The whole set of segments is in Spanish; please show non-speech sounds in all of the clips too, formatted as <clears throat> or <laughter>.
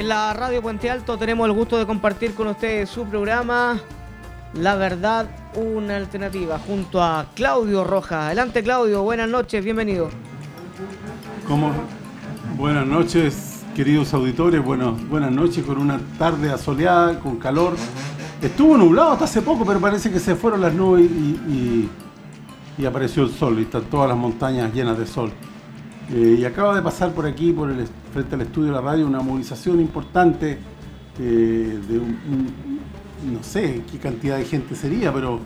En la radio Puente Alto tenemos el gusto de compartir con ustedes su programa La Verdad, una alternativa, junto a Claudio Rojas. Adelante Claudio, buenas noches, bienvenido. ¿Cómo? Buenas noches, queridos auditores. Bueno, buenas noches con una tarde asoleada, con calor. Estuvo nublado hasta hace poco, pero parece que se fueron las nubes y, apareció el sol y están todas las montañas llenas de sol. Eh, y acaba de pasar por aquí, por el, frente al estudio de la radio, una movilización importante eh, de no sé qué cantidad de gente sería, pero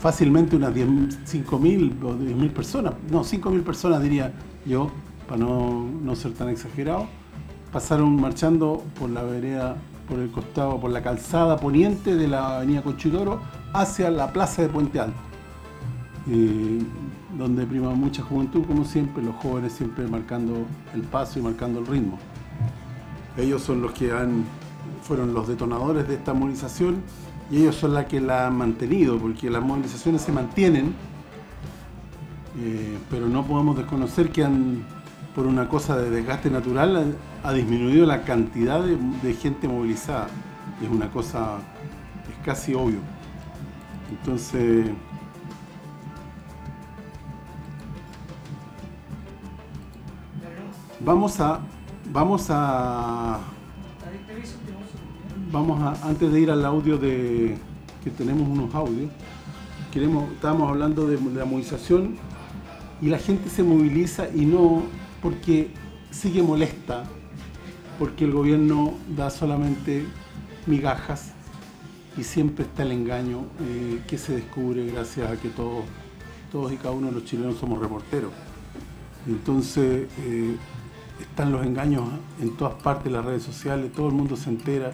fácilmente unas 5.000 o 10.000 personas, no, 5.000 personas diría yo, para no, no ser tan exagerado, pasaron marchando por la vereda, por el costado, por la calzada poniente de la avenida Conchidoro hacia la plaza de Puente Alto. Eh, donde prima mucha juventud, como siempre, los jóvenes siempre marcando el paso y marcando el ritmo. Ellos son los que han, fueron los detonadores de esta movilización y ellos son los que la han mantenido, porque las movilizaciones se mantienen, eh, pero no podemos desconocer que han, por una cosa de desgaste natural, ha, disminuido la cantidad de, de gente movilizada. Es una cosa, es casi obvio. Entonces, Vamos a, vamos a, vamos a, antes de ir al audio de, que tenemos unos audios, queremos, estábamos hablando de, la movilización y la gente se moviliza y no porque sigue molesta, porque el gobierno da solamente migajas y siempre está el engaño eh, que se descubre gracias a que todos, todos y cada uno de los chilenos somos reporteros. Entonces, eh, están los engaños en todas partes de las redes sociales, todo el mundo se entera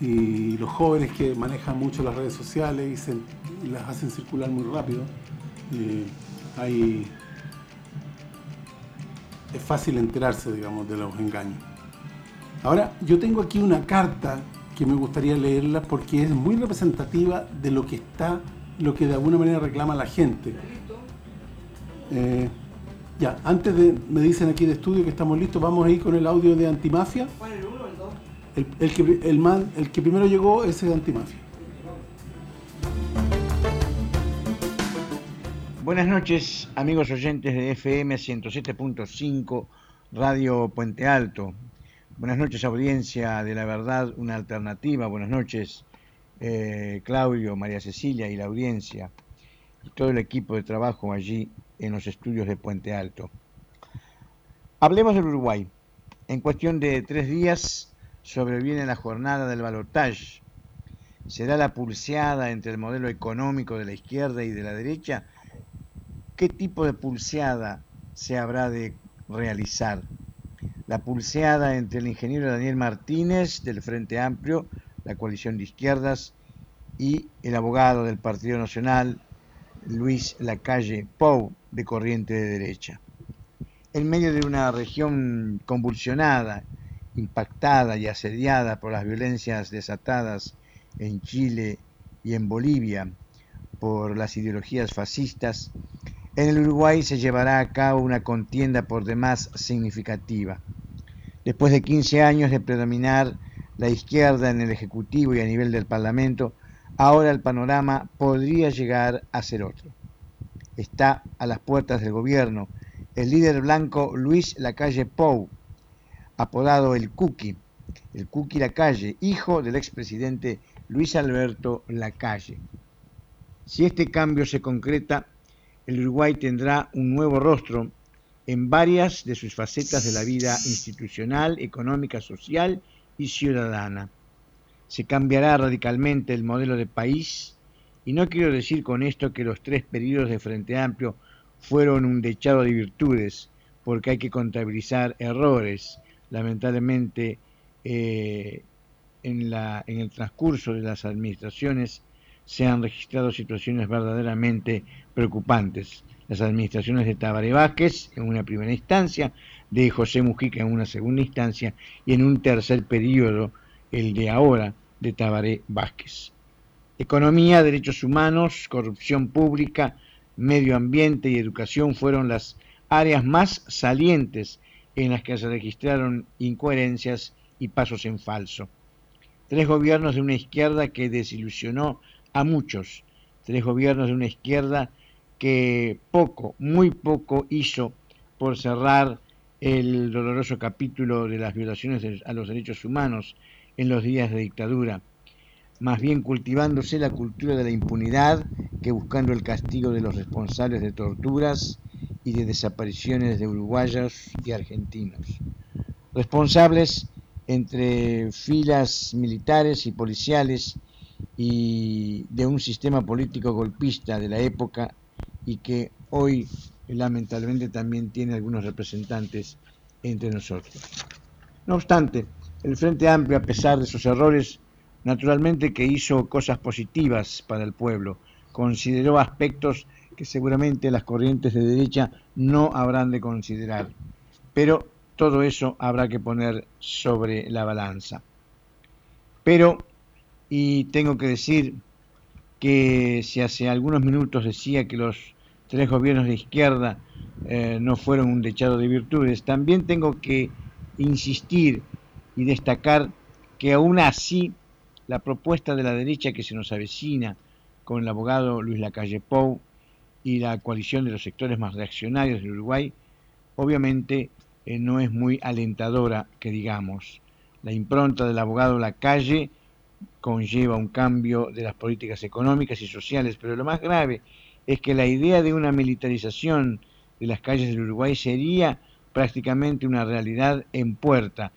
y los jóvenes que manejan mucho las redes sociales y, las hacen circular muy rápido, es fácil enterarse, digamos, de los engaños. Ahora, yo tengo aquí una carta que me gustaría leerla porque es muy representativa de lo que está, lo que de alguna manera reclama la gente. Eh, ya, antes de, me dicen aquí de estudio que estamos listos, vamos a ir con el audio de Antimafia. ¿Cuál, el 1 o el 2? El, que, el, man, el que primero llegó, ese de Antimafia. Buenas noches, amigos oyentes de FM 107.5 Radio Puente Alto. Buenas noches, audiencia de la verdad, una alternativa. Buenas noches, eh, Claudio, María Cecilia y la audiencia y todo el equipo de trabajo allí en los estudios de Puente Alto. Hablemos del Uruguay. En cuestión de tres días sobreviene la jornada del balotaje. ¿Será la pulseada entre el modelo económico de la izquierda y de la derecha? ¿Qué tipo de pulseada se habrá de realizar? La pulseada entre el ingeniero Daniel Martínez del Frente Amplio, la coalición de izquierdas, y el abogado del Partido Nacional, Luis Lacalle Pou, de corriente de derecha. En medio de una región convulsionada, impactada y asediada por las violencias desatadas en Chile y en Bolivia por las ideologías fascistas, en el Uruguay se llevará a cabo una contienda por demás significativa. Después de 15 años de predominar la izquierda en el Ejecutivo y a nivel del Parlamento, ahora el panorama podría llegar a ser otro está a las puertas del gobierno el líder blanco Luis Lacalle Pou, apodado el Cookie, el Cookie Lacalle, hijo del expresidente Luis Alberto Lacalle. Si este cambio se concreta, el Uruguay tendrá un nuevo rostro en varias de sus facetas de la vida institucional, económica, social y ciudadana. Se cambiará radicalmente el modelo de país y no quiero decir con esto que los tres periodos de Frente Amplio fueron un dechado de virtudes, porque hay que contabilizar errores. Lamentablemente, eh, en, la, en el transcurso de las administraciones se han registrado situaciones verdaderamente preocupantes. Las administraciones de Tabaré Vázquez en una primera instancia, de José Mujica en una segunda instancia y en un tercer periodo, el de ahora, de Tabaré Vázquez. Economía, derechos humanos, corrupción pública, medio ambiente y educación fueron las áreas más salientes en las que se registraron incoherencias y pasos en falso. Tres gobiernos de una izquierda que desilusionó a muchos, tres gobiernos de una izquierda que poco, muy poco hizo por cerrar el doloroso capítulo de las violaciones a los derechos humanos en los días de dictadura, más bien cultivándose la cultura de la impunidad que buscando el castigo de los responsables de torturas y de desapariciones de uruguayos y argentinos. Responsables entre filas militares y policiales y de un sistema político golpista de la época y que hoy lamentablemente también tiene algunos representantes entre nosotros. No obstante, el Frente Amplio, a pesar de sus errores, naturalmente que hizo cosas positivas para el pueblo, consideró aspectos que seguramente las corrientes de derecha no habrán de considerar, pero todo eso habrá que poner sobre la balanza. Pero, y tengo que decir que si hace algunos minutos decía que los tres gobiernos de izquierda eh, no fueron un dechado de virtudes, también tengo que insistir y destacar que aún así la propuesta de la derecha que se nos avecina con el abogado Luis Lacalle Pou y la coalición de los sectores más reaccionarios del Uruguay, obviamente eh, no es muy alentadora, que digamos. La impronta del abogado Lacalle conlleva un cambio de las políticas económicas y sociales, pero lo más grave es que la idea de una militarización de las calles del Uruguay sería prácticamente una realidad en puerta,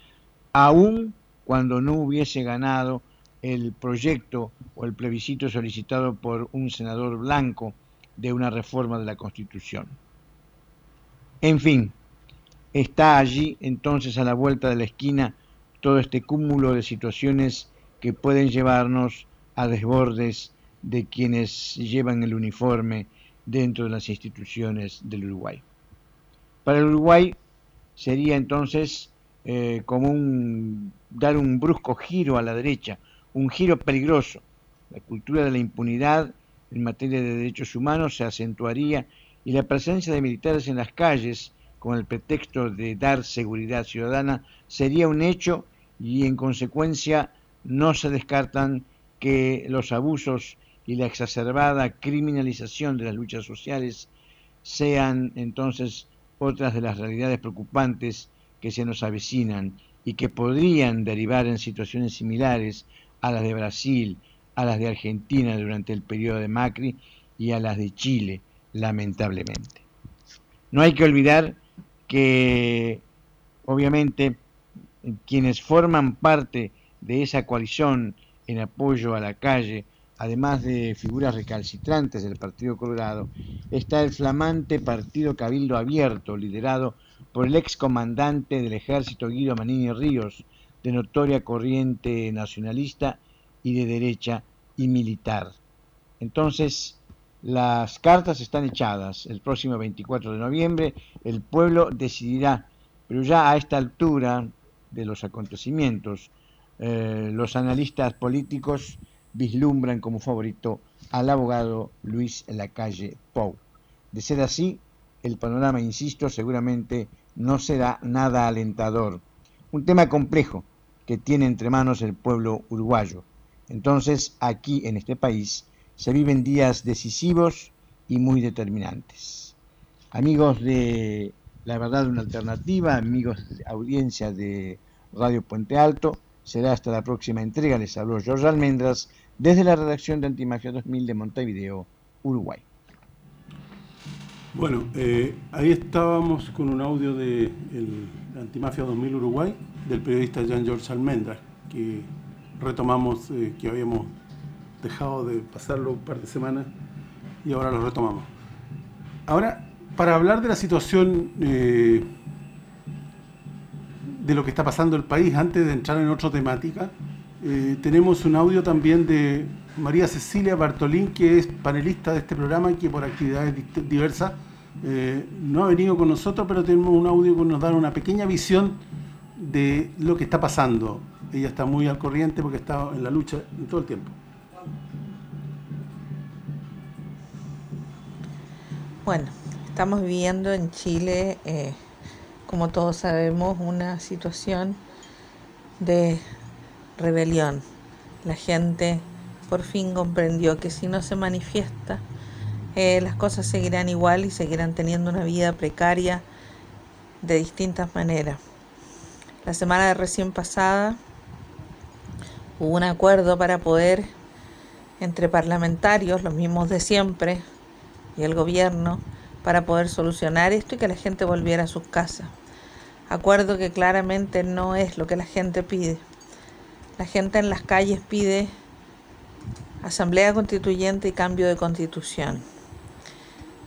aun cuando no hubiese ganado el proyecto o el plebiscito solicitado por un senador blanco de una reforma de la Constitución. En fin, está allí entonces a la vuelta de la esquina todo este cúmulo de situaciones que pueden llevarnos a desbordes de quienes llevan el uniforme dentro de las instituciones del Uruguay. Para el Uruguay sería entonces eh, como un, dar un brusco giro a la derecha, un giro peligroso. La cultura de la impunidad en materia de derechos humanos se acentuaría y la presencia de militares en las calles con el pretexto de dar seguridad ciudadana sería un hecho y en consecuencia no se descartan que los abusos y la exacerbada criminalización de las luchas sociales sean entonces otras de las realidades preocupantes que se nos avecinan y que podrían derivar en situaciones similares a las de Brasil, a las de Argentina durante el periodo de Macri y a las de Chile, lamentablemente. No hay que olvidar que, obviamente, quienes forman parte de esa coalición en apoyo a la calle, además de figuras recalcitrantes del Partido Colorado, está el flamante Partido Cabildo Abierto, liderado por el ex comandante del ejército Guido Manini Ríos, de notoria corriente nacionalista y de derecha y militar. Entonces, las cartas están echadas. El próximo 24 de noviembre el pueblo decidirá, pero ya a esta altura de los acontecimientos, eh, los analistas políticos vislumbran como favorito al abogado Luis Lacalle Pou. De ser así, el panorama, insisto, seguramente no será nada alentador. Un tema complejo que tiene entre manos el pueblo uruguayo. Entonces, aquí en este país se viven días decisivos y muy determinantes. Amigos de La Verdad una Alternativa, amigos de audiencia de Radio Puente Alto, será hasta la próxima entrega. Les habló George Almendras desde la redacción de Antimagia 2000 de Montevideo, Uruguay. Bueno, eh, ahí estábamos con un audio de el Antimafia 2000 Uruguay del periodista Jean George Almendras, que retomamos, eh, que habíamos dejado de pasarlo un par de semanas y ahora lo retomamos. Ahora, para hablar de la situación eh, de lo que está pasando el país, antes de entrar en otra temática, tenemos un audio también de María Cecilia Bartolín, que es panelista de este programa y que por actividades diversas eh, no ha venido con nosotros, pero tenemos un audio que nos da una pequeña visión de lo que está pasando. Ella está muy al corriente porque está en la lucha en todo el tiempo. Bueno, estamos viviendo en Chile, eh, como todos sabemos, una situación de rebelión. La gente por fin comprendió que si no se manifiesta, eh, las cosas seguirán igual y seguirán teniendo una vida precaria de distintas maneras. La semana recién pasada hubo un acuerdo para poder, entre parlamentarios, los mismos de siempre, y el gobierno, para poder solucionar esto y que la gente volviera a sus casas. Acuerdo que claramente no es lo que la gente pide. La gente en las calles pide asamblea constituyente y cambio de constitución.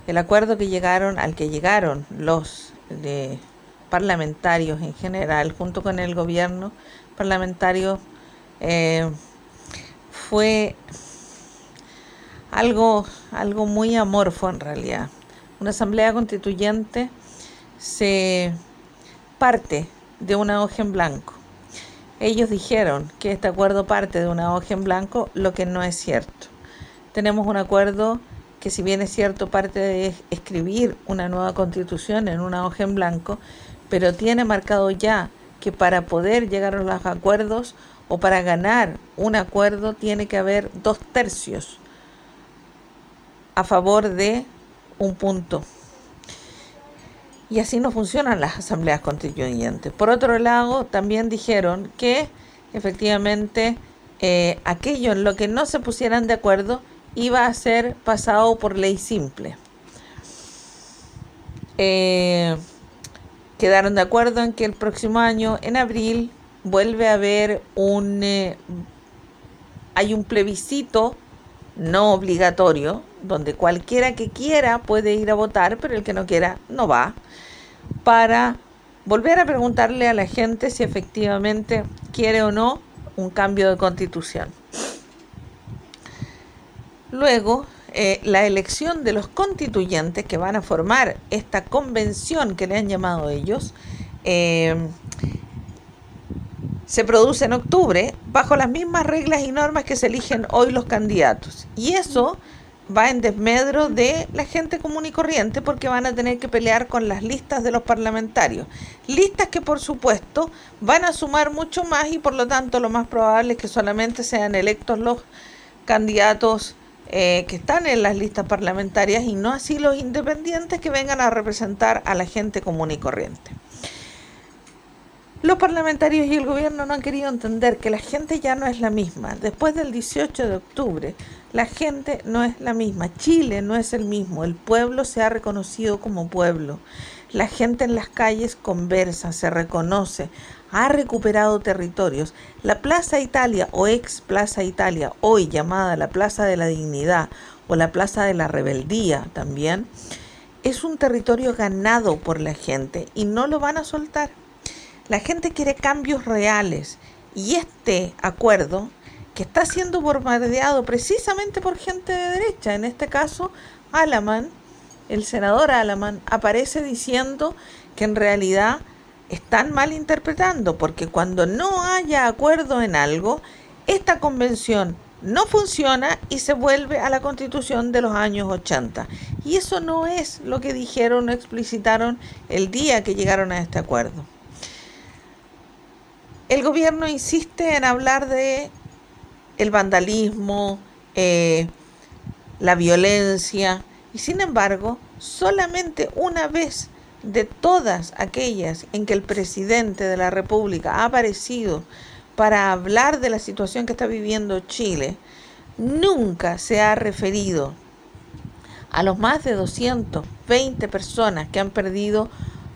El acuerdo que llegaron, al que llegaron los de parlamentarios en general, junto con el gobierno parlamentario, eh, fue algo, algo muy amorfo en realidad. Una asamblea constituyente se parte de una hoja en blanco. Ellos dijeron que este acuerdo parte de una hoja en blanco, lo que no es cierto. Tenemos un acuerdo que si bien es cierto parte de escribir una nueva constitución en una hoja en blanco, pero tiene marcado ya que para poder llegar a los acuerdos o para ganar un acuerdo tiene que haber dos tercios a favor de un punto. Y así no funcionan las asambleas constituyentes. Por otro lado, también dijeron que efectivamente eh, aquello en lo que no se pusieran de acuerdo iba a ser pasado por ley simple. Eh, quedaron de acuerdo en que el próximo año, en abril, vuelve a haber un... Eh, hay un plebiscito no obligatorio, donde cualquiera que quiera puede ir a votar, pero el que no quiera no va, para volver a preguntarle a la gente si efectivamente quiere o no un cambio de constitución. Luego, eh, la elección de los constituyentes que van a formar esta convención que le han llamado ellos, eh, se produce en octubre bajo las mismas reglas y normas que se eligen hoy los candidatos. Y eso va en desmedro de la gente común y corriente porque van a tener que pelear con las listas de los parlamentarios. Listas que por supuesto van a sumar mucho más y por lo tanto lo más probable es que solamente sean electos los candidatos eh, que están en las listas parlamentarias y no así los independientes que vengan a representar a la gente común y corriente. Los parlamentarios y el gobierno no han querido entender que la gente ya no es la misma. Después del 18 de octubre, la gente no es la misma. Chile no es el mismo. El pueblo se ha reconocido como pueblo. La gente en las calles conversa, se reconoce, ha recuperado territorios. La Plaza Italia o ex Plaza Italia, hoy llamada la Plaza de la Dignidad o la Plaza de la Rebeldía también, es un territorio ganado por la gente y no lo van a soltar. La gente quiere cambios reales y este acuerdo que está siendo bombardeado precisamente por gente de derecha, en este caso Alaman, el senador Alaman, aparece diciendo que en realidad están mal interpretando, porque cuando no haya acuerdo en algo, esta convención no funciona y se vuelve a la constitución de los años 80. Y eso no es lo que dijeron o explicitaron el día que llegaron a este acuerdo. El gobierno insiste en hablar de el vandalismo, eh, la violencia, y sin embargo, solamente una vez de todas aquellas en que el presidente de la República ha aparecido para hablar de la situación que está viviendo Chile, nunca se ha referido a los más de 220 personas que han perdido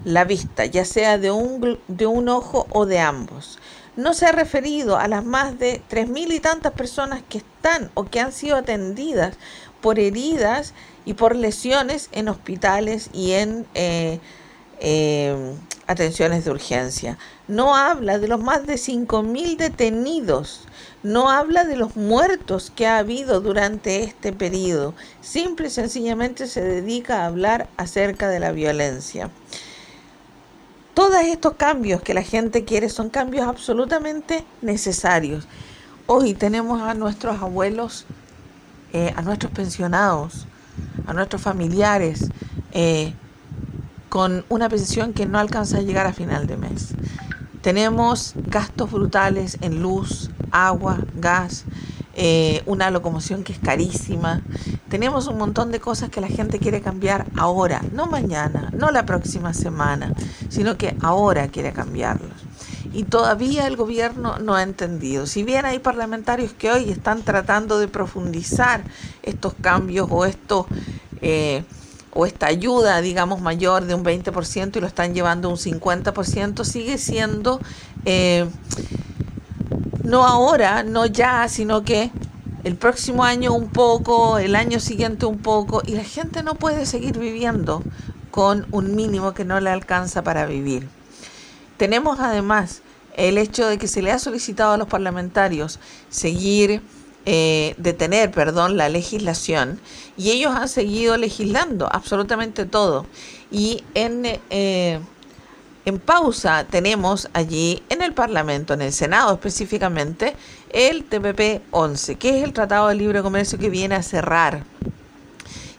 la vista, ya sea de un, de un ojo o de ambos. No se ha referido a las más de tres mil y tantas personas que están o que han sido atendidas por heridas y por lesiones en hospitales y en eh, eh, atenciones de urgencia. No habla de los más de 5.000 detenidos. No habla de los muertos que ha habido durante este periodo. Simple y sencillamente se dedica a hablar acerca de la violencia. Todos estos cambios que la gente quiere son cambios absolutamente necesarios. Hoy tenemos a nuestros abuelos, eh, a nuestros pensionados, a nuestros familiares, eh, con una pensión que no alcanza a llegar a final de mes. tenemos gastos brutales en luz, agua, gas, eh, una locomoción que es carísima. Tenemos un montón de cosas que la gente quiere cambiar ahora, no mañana, no la próxima semana, sino que ahora quiere cambiarlos. Y todavía el gobierno no ha entendido. Si bien hay parlamentarios que hoy están tratando de profundizar estos cambios o estos... Eh, o esta ayuda, digamos, mayor de un 20% y lo están llevando a un 50%, sigue siendo, eh, no ahora, no ya, sino que el próximo año un poco, el año siguiente un poco, y la gente no puede seguir viviendo con un mínimo que no le alcanza para vivir. Tenemos además el hecho de que se le ha solicitado a los parlamentarios seguir eh, detener, perdón, la legislación y ellos han seguido legislando absolutamente todo. Y en, eh, en pausa tenemos allí en el Parlamento, en el Senado específicamente, el TPP 11, que es el Tratado de Libre Comercio que viene a cerrar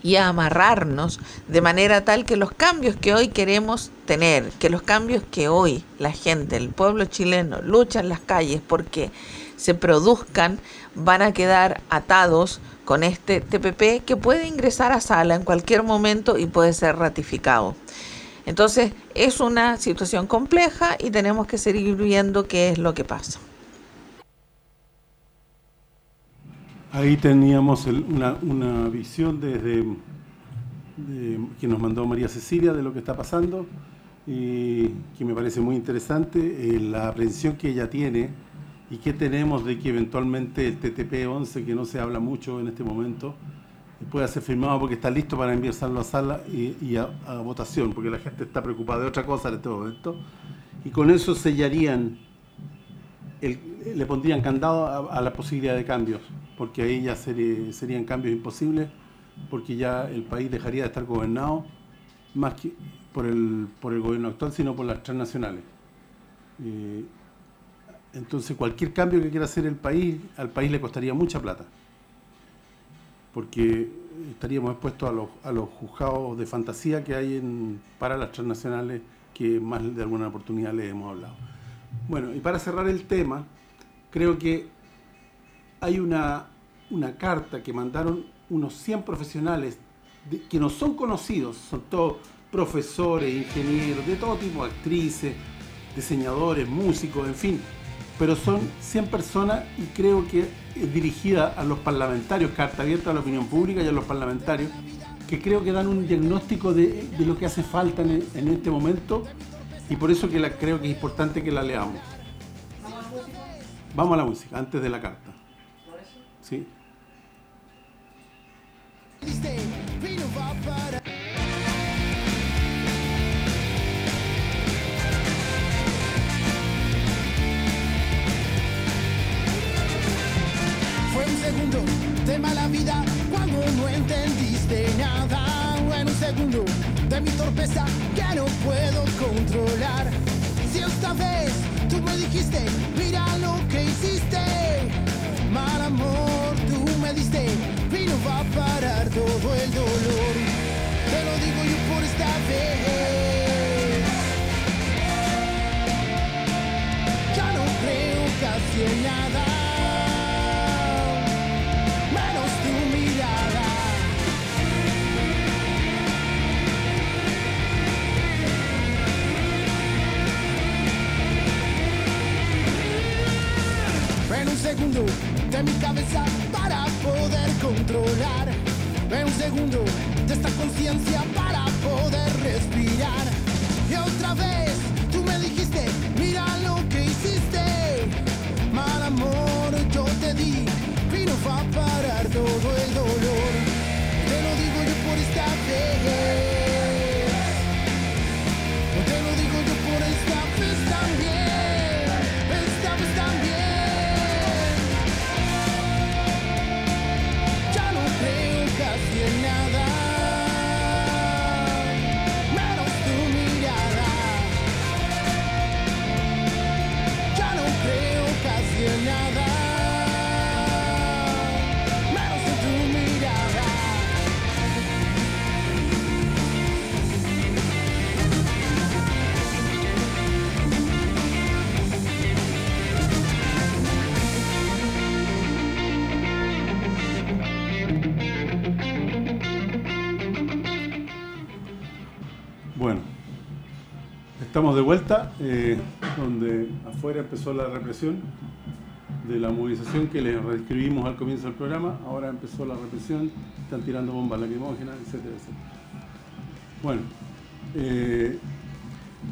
y a amarrarnos de manera tal que los cambios que hoy queremos tener, que los cambios que hoy la gente, el pueblo chileno lucha en las calles porque se produzcan, van a quedar atados con este TPP que puede ingresar a sala en cualquier momento y puede ser ratificado. Entonces es una situación compleja y tenemos que seguir viendo qué es lo que pasa. Ahí teníamos una, visión desde que nos mandó María Cecilia de lo que está pasando y que me parece muy interesante, eh, la aprehensión que ella tiene y qué tenemos de que eventualmente el TTP-11, que no se habla mucho en este momento, pueda ser firmado porque está listo para enviarlo a sala y, a, votación, porque la gente está preocupada de otra cosa en este momento. Y con eso sellarían, le pondrían candado a, la posibilidad de cambios, porque ahí ya serían cambios imposibles, porque ya el país dejaría de estar gobernado más que por el, por el gobierno actual, sino por las transnacionales. Eh, entonces cualquier cambio que quiera hacer el país, al país le costaría mucha plata. Porque estaríamos expuestos a los, juzgados de fantasía que hay en, para las transnacionales que más de alguna oportunidad les hemos hablado. Bueno, y para cerrar el tema, creo que hay una, una carta que mandaron unos 100 profesionales que no son conocidos, son todos profesores, ingenieros, de todo tipo, actrices, diseñadores, músicos, en fin, pero son 100 personas y creo que es dirigida a los parlamentarios, carta abierta a la opinión pública y a los parlamentarios, que creo que dan un diagnóstico de, lo que hace falta en, este momento y por eso que la, creo que es importante que la leamos. Vamos a la música, antes de la carta. ¿Sí? Segundo de mala vida cuando no entendiste nada. En un segundo de mi torpeza que no puedo controlar. Si esta vez tú me dijiste, mira lo que hiciste. Mal amor, tú me diste y no va a parar todo el dolor. Segundo de mi cabeza para poder controlar. En un segundo de esta conciencia para poder respirar. Y otra vez tú me dijiste, mira lo que hiciste. Mal amor yo te di no va a parar Estamos de vuelta, eh, donde afuera empezó la represión de la movilización que les reescribimos al comienzo del programa. Ahora empezó la represión, están tirando bombas lacrimógenas, etcétera, etcétera. Bueno, eh,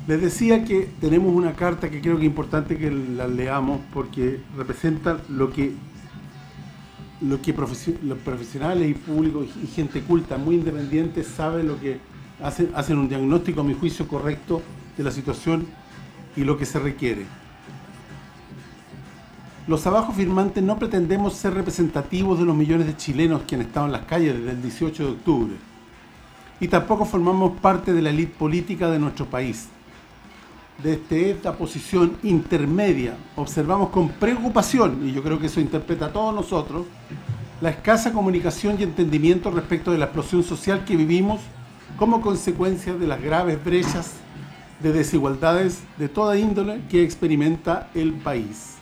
les decía que tenemos una carta que creo que es importante que la leamos porque representa lo que lo que los profesionales y públicos y gente culta, muy independiente, saben lo que hacen, hacen un diagnóstico, a mi juicio, correcto de la situación y lo que se requiere. Los abajo firmantes no pretendemos ser representativos de los millones de chilenos que han estado en las calles desde el 18 de octubre. Y tampoco formamos parte de la élite política de nuestro país. Desde esta posición intermedia observamos con preocupación, y yo creo que eso interpreta a todos nosotros, la escasa comunicación y entendimiento respecto de la explosión social que vivimos como consecuencia de las graves brechas de desigualdades de toda índole que experimenta el país.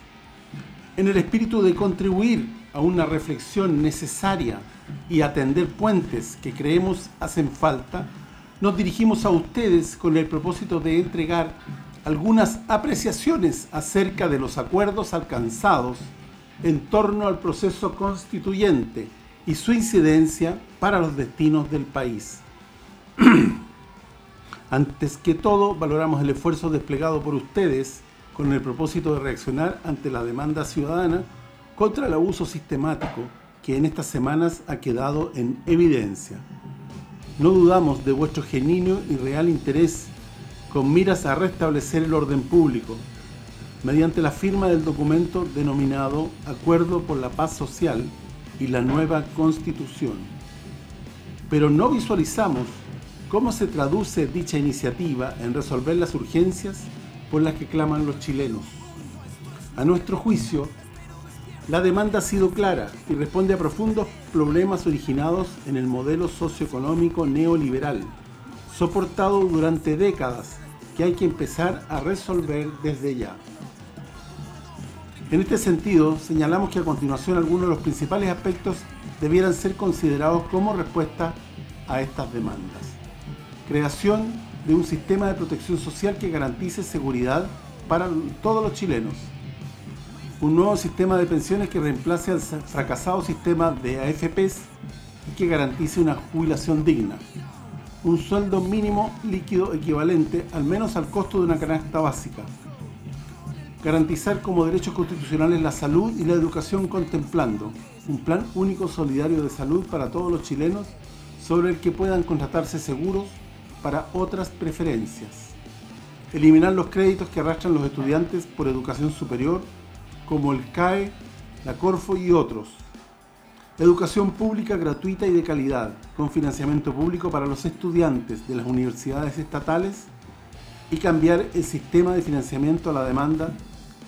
En el espíritu de contribuir a una reflexión necesaria y atender puentes que creemos hacen falta, nos dirigimos a ustedes con el propósito de entregar algunas apreciaciones acerca de los acuerdos alcanzados en torno al proceso constituyente y su incidencia para los destinos del país. <clears throat> Antes que todo, valoramos el esfuerzo desplegado por ustedes con el propósito de reaccionar ante la demanda ciudadana contra el abuso sistemático que en estas semanas ha quedado en evidencia. No dudamos de vuestro genuino y real interés con miras a restablecer el orden público, mediante la firma del documento denominado Acuerdo por la Paz Social y la Nueva Constitución. Pero no visualizamos ¿Cómo se traduce dicha iniciativa en resolver las urgencias por las que claman los chilenos? A nuestro juicio, la demanda ha sido clara y responde a profundos problemas originados en el modelo socioeconómico neoliberal, soportado durante décadas, que hay que empezar a resolver desde ya. En este sentido, señalamos que a continuación algunos de los principales aspectos debieran ser considerados como respuesta a estas demandas creación de un sistema de protección social que garantice seguridad para todos los chilenos. Un nuevo sistema de pensiones que reemplace al fracasado sistema de AFPs y que garantice una jubilación digna. Un sueldo mínimo líquido equivalente al menos al costo de una canasta básica. Garantizar como derechos constitucionales la salud y la educación contemplando un plan único solidario de salud para todos los chilenos sobre el que puedan contratarse seguros para otras preferencias. Eliminar los créditos que arrastran los estudiantes por educación superior, como el CAE, la Corfo y otros. Educación pública gratuita y de calidad, con financiamiento público para los estudiantes de las universidades estatales y cambiar el sistema de financiamiento a la demanda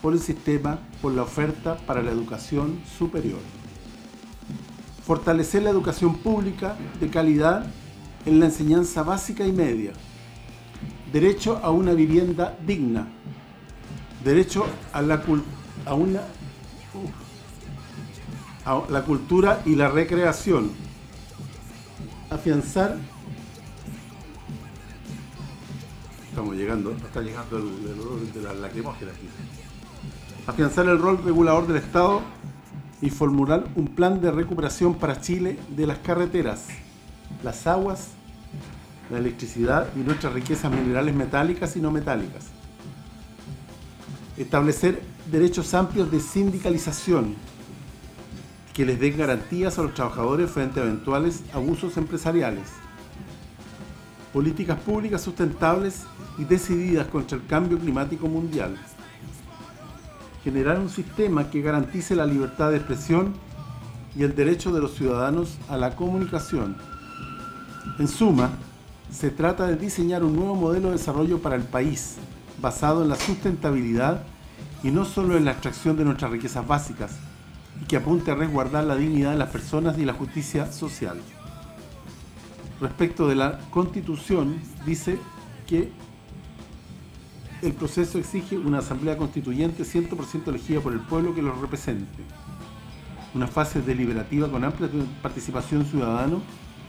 por el sistema por la oferta para la educación superior. Fortalecer la educación pública de calidad en la enseñanza básica y media, derecho a una vivienda digna, derecho a la, a una, a la cultura y la recreación, afianzar. Estamos llegando, está llegando el, de la lacrimógena aquí. Afianzar el rol regulador del Estado y formular un plan de recuperación para Chile de las carreteras, las aguas la electricidad y nuestras riquezas minerales metálicas y no metálicas. Establecer derechos amplios de sindicalización que les den garantías a los trabajadores frente a eventuales abusos empresariales. Políticas públicas sustentables y decididas contra el cambio climático mundial. Generar un sistema que garantice la libertad de expresión y el derecho de los ciudadanos a la comunicación. En suma, se trata de diseñar un nuevo modelo de desarrollo para el país, basado en la sustentabilidad y no solo en la extracción de nuestras riquezas básicas, y que apunte a resguardar la dignidad de las personas y la justicia social. Respecto de la Constitución, dice que el proceso exige una asamblea constituyente 100% elegida por el pueblo que lo represente. Una fase deliberativa con amplia participación ciudadana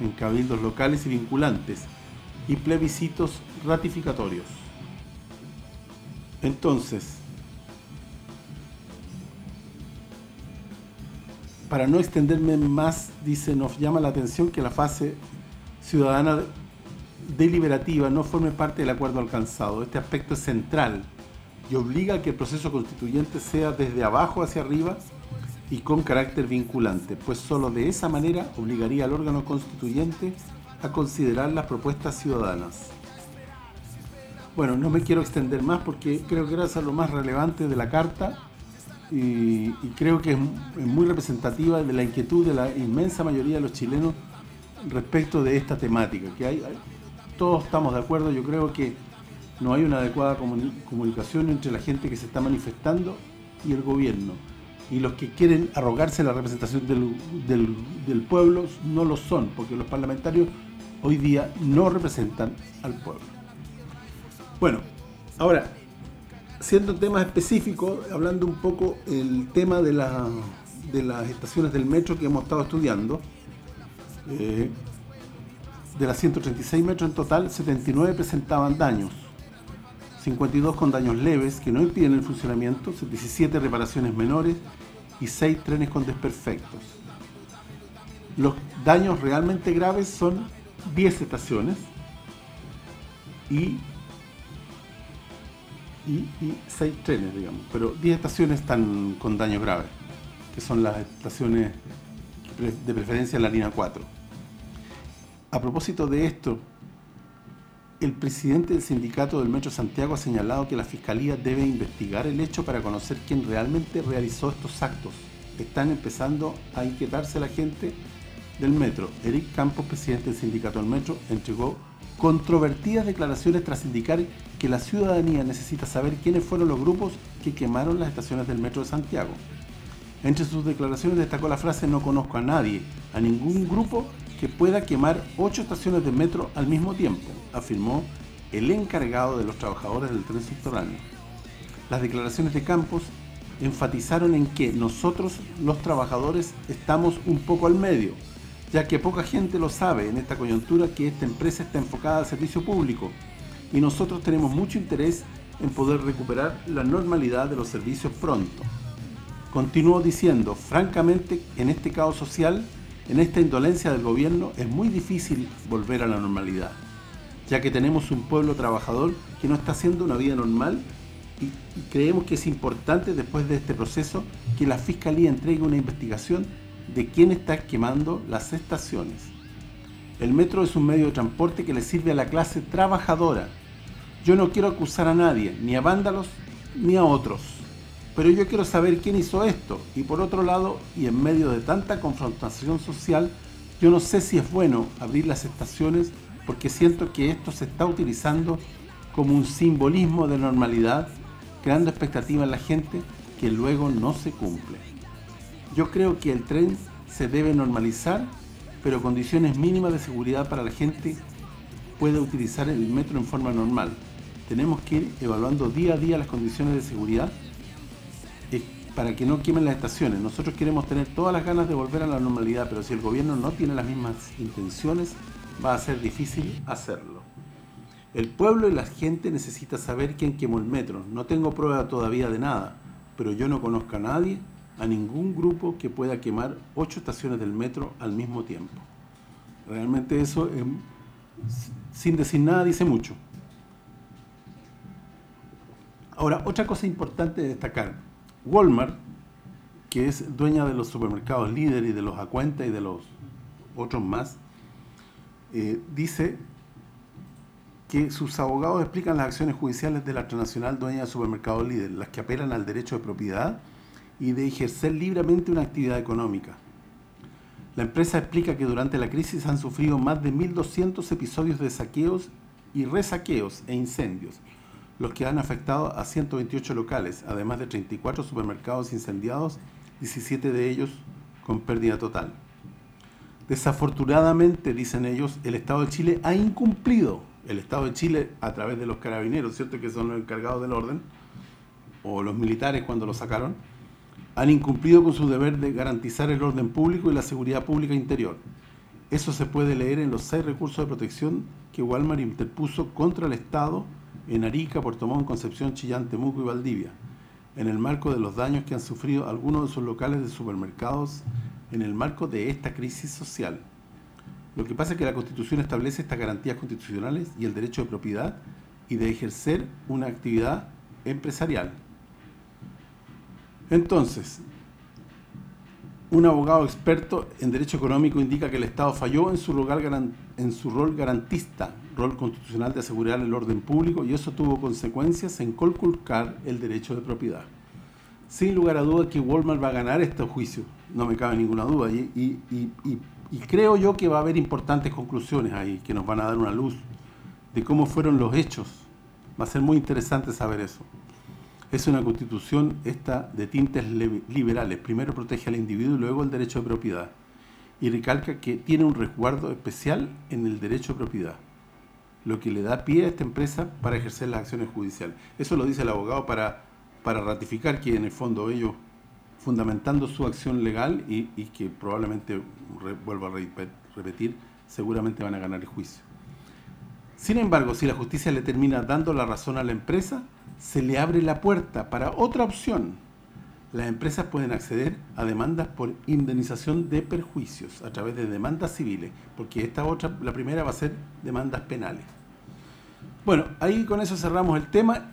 en cabildos locales y vinculantes, y plebiscitos ratificatorios. Entonces, para no extenderme más, dice, nos llama la atención que la fase ciudadana deliberativa no forme parte del acuerdo alcanzado. Este aspecto es central y obliga a que el proceso constituyente sea desde abajo hacia arriba y con carácter vinculante, pues solo de esa manera obligaría al órgano constituyente considerar las propuestas ciudadanas. Bueno, no me quiero extender más porque creo que era lo más relevante de la carta y, creo que es, muy representativa de la inquietud de la inmensa mayoría de los chilenos respecto de esta temática, que hay, todos estamos de acuerdo, yo creo que no hay una adecuada comunicación entre la gente que se está manifestando y el gobierno. Y los que quieren arrogarse la representación del pueblo no lo son, porque los parlamentarios hoy día no representan al pueblo. Bueno, ahora, siendo temas específicos, hablando un poco el tema de, la, de las estaciones del metro que hemos estado estudiando, eh, de las 136 metros en total, 79 presentaban daños, 52 con daños leves que no impiden el funcionamiento, 17 reparaciones menores y 6 trenes con desperfectos. Los daños realmente graves son 10 estaciones y y, 6 trenes, digamos. Pero 10 estaciones están con daños graves, que son las estaciones de preferencia en la línea 4. A propósito de esto, el presidente del sindicato del Metro Santiago ha señalado que la Fiscalía debe investigar el hecho para conocer quién realmente realizó estos actos. Están empezando a inquietarse la gente del Metro. Eric Campos, presidente del sindicato del Metro, entregó controvertidas declaraciones tras indicar que la ciudadanía necesita saber quiénes fueron los grupos que quemaron las estaciones del Metro de Santiago. Entre sus declaraciones destacó la frase no conozco a nadie, a ningún grupo que pueda quemar ocho estaciones de metro al mismo tiempo, afirmó el encargado de los trabajadores del tren subterráneo. Las declaraciones de Campos enfatizaron en que nosotros, los trabajadores, estamos un poco al medio, ya que poca gente lo sabe en esta coyuntura que esta empresa está enfocada al servicio público y nosotros tenemos mucho interés en poder recuperar la normalidad de los servicios pronto. Continuó diciendo, francamente, en este caos social, en esta indolencia del gobierno, es muy difícil volver a la normalidad, ya que tenemos un pueblo trabajador que no está haciendo una vida normal y creemos que es importante después de este proceso que la Fiscalía entregue una investigación de quién está quemando las estaciones. El metro es un medio de transporte que le sirve a la clase trabajadora. Yo no quiero acusar a nadie, ni a vándalos, ni a otros. Pero yo quiero saber quién hizo esto. Y por otro lado, y en medio de tanta confrontación social, yo no sé si es bueno abrir las estaciones porque siento que esto se está utilizando como un simbolismo de normalidad, creando expectativa en la gente que luego no se cumple. Yo creo que el tren se debe normalizar, pero condiciones mínimas de seguridad para la gente pueda utilizar el metro en forma normal. Tenemos que ir evaluando día a día las condiciones de seguridad eh, para que no quemen las estaciones. Nosotros queremos tener todas las ganas de volver a la normalidad, pero si el gobierno no tiene las mismas intenciones, va a ser difícil hacerlo. El pueblo y la gente necesita saber quién quemó el metro. No tengo prueba todavía de nada, pero yo no conozco a nadie a ningún grupo que pueda quemar ocho estaciones del metro al mismo tiempo. Realmente eso, sin decir nada, dice mucho. Ahora, otra cosa importante de destacar. Walmart, que es dueña de los supermercados líder y de los Acuenta y de los otros más, eh, dice que sus abogados explican las acciones judiciales de la transnacional dueña de supermercados líder, las que apelan al derecho de propiedad y de ejercer libremente una actividad económica. La empresa explica que durante la crisis han sufrido más de 1.200 episodios de saqueos y resaqueos e incendios, los que han afectado a 128 locales, además de 34 supermercados incendiados, 17 de ellos con pérdida total. Desafortunadamente, dicen ellos, el Estado de Chile ha incumplido, el Estado de Chile a través de los carabineros, ¿cierto? que son los encargados del orden, o los militares cuando lo sacaron, han incumplido con su deber de garantizar el orden público y la seguridad pública interior. Eso se puede leer en los seis recursos de protección que Walmart interpuso contra el Estado en Arica, Puerto Montt, Concepción, Chillán, Temuco y Valdivia, en el marco de los daños que han sufrido algunos de sus locales de supermercados en el marco de esta crisis social. Lo que pasa es que la Constitución establece estas garantías constitucionales y el derecho de propiedad y de ejercer una actividad empresarial. Entonces, un abogado experto en derecho económico indica que el Estado falló en su, rol garantista, rol constitucional de asegurar el orden público y eso tuvo consecuencias en conculcar el derecho de propiedad. Sin lugar a duda que Walmart va a ganar este juicio, no me cabe ninguna duda, y, y creo yo que va a haber importantes conclusiones ahí, que nos van a dar una luz de cómo fueron los hechos. Va a ser muy interesante saber eso es una constitución esta de tintes liberales. Primero protege al individuo y luego el derecho de propiedad. Y recalca que tiene un resguardo especial en el derecho de propiedad, lo que le da pie a esta empresa para ejercer las acciones judiciales. Eso lo dice el abogado para, para ratificar que en el fondo ellos, fundamentando su acción legal y, que probablemente, vuelvo a repetir, seguramente van a ganar el juicio. Sin embargo, si la justicia le termina dando la razón a la empresa, se le abre la puerta para otra opción. Las empresas pueden acceder a demandas por indemnización de perjuicios a través de demandas civiles, porque esta otra, la primera va a ser demandas penales. Bueno, ahí con eso cerramos el tema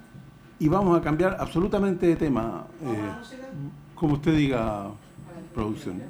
y vamos a cambiar absolutamente de tema, eh, como usted diga, producción.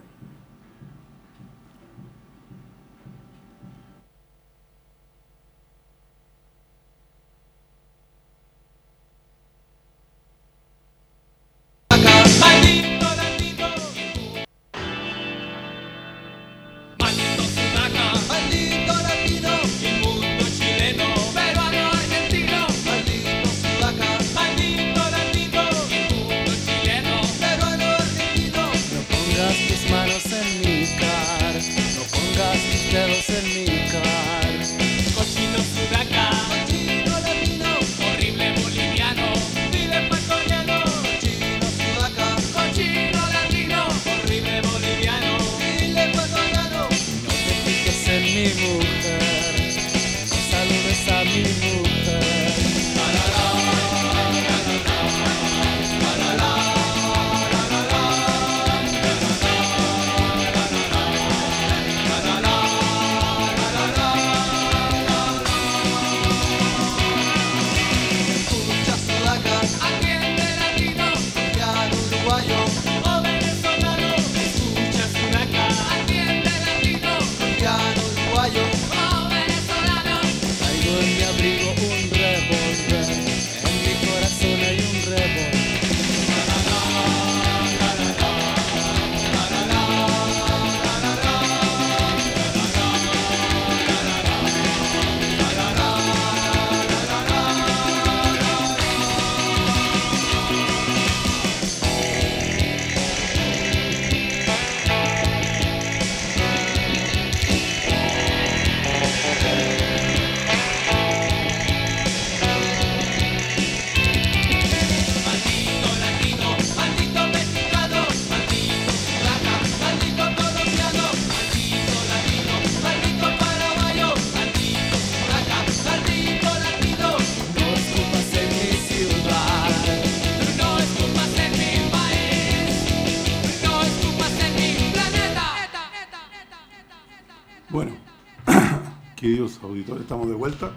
Vuelta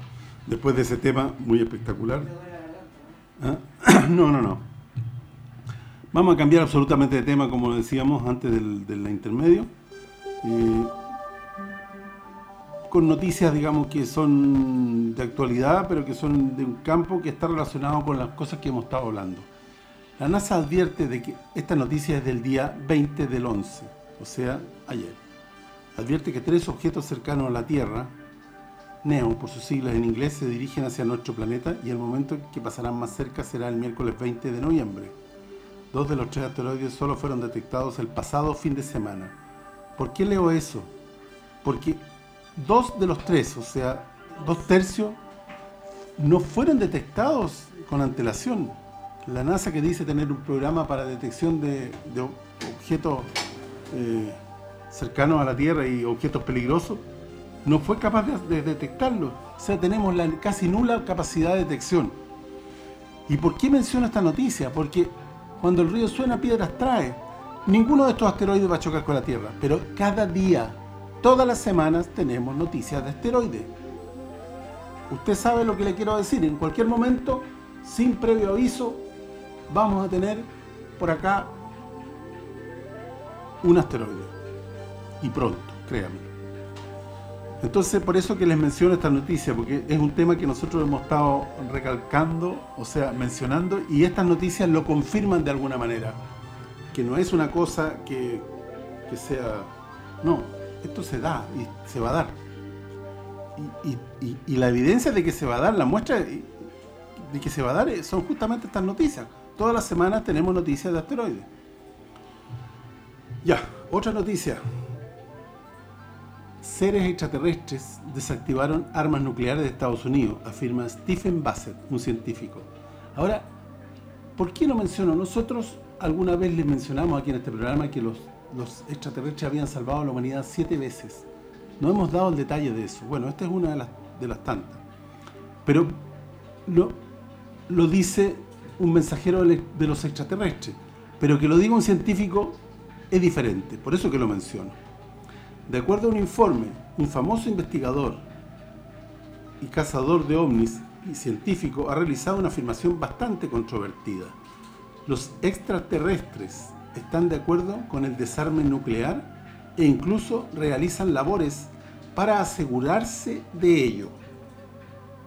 después de ese tema muy espectacular. ¿Ah? <clears throat> No, no, no. Vamos a cambiar absolutamente de tema, como decíamos antes del, la intermedio. Eh, con noticias, digamos, que son de actualidad, pero que son de un campo que está relacionado con las cosas que hemos estado hablando. La NASA advierte de que esta noticia es del día 20 del 11, o sea, ayer. Advierte que tres objetos cercanos a la Tierra, NEO, por sus siglas en inglés, se dirigen hacia nuestro planeta y el momento que pasarán más cerca será el miércoles 20 de noviembre. Dos de los tres asteroides solo fueron detectados el pasado fin de semana. ¿Por qué leo eso? Porque dos de los tres, o sea, dos tercios, no fueron detectados con antelación. La NASA que dice tener un programa para detección de, objetos eh, cercanos a la Tierra y objetos peligrosos, no fue capaz de, detectarlo. O sea, tenemos la casi nula capacidad de detección. ¿Y por qué menciono esta noticia? Porque cuando el río suena, piedras trae. Ninguno de estos asteroides va a chocar con la Tierra, pero cada día, todas las semanas, tenemos noticias de asteroides. Usted sabe lo que le quiero decir. En cualquier momento, sin previo aviso, vamos a tener por acá un asteroide. Y pronto, créanme. Entonces, por eso que les menciono esta noticia, porque es un tema que nosotros hemos estado recalcando, o sea, mencionando, y estas noticias lo confirman de alguna manera. Que no es una cosa que, que sea... No, esto se da y se va a dar. Y, y, y, la evidencia de que se va a dar, la muestra de que se va a dar eh, son justamente estas noticias. Todas las semanas tenemos noticias de asteroides. Ya, otra noticia seres extraterrestres desactivaron armas nucleares de Estados Unidos, afirma Stephen Bassett, un científico. Ahora, ¿por qué no menciono? Nosotros alguna vez les mencionamos aquí en este programa que los, los extraterrestres habían salvado a la humanidad siete veces. No hemos dado el detalle de eso. Bueno, esta es una de las, de las tantas. Pero lo, lo dice un mensajero de los extraterrestres. Pero que lo diga un científico es diferente. Por eso que lo menciono. De acuerdo a un informe, un famoso investigador y cazador de ovnis y científico ha realizado una afirmación bastante controvertida. Los extraterrestres están de acuerdo con el desarme nuclear e incluso realizan labores para asegurarse de ello,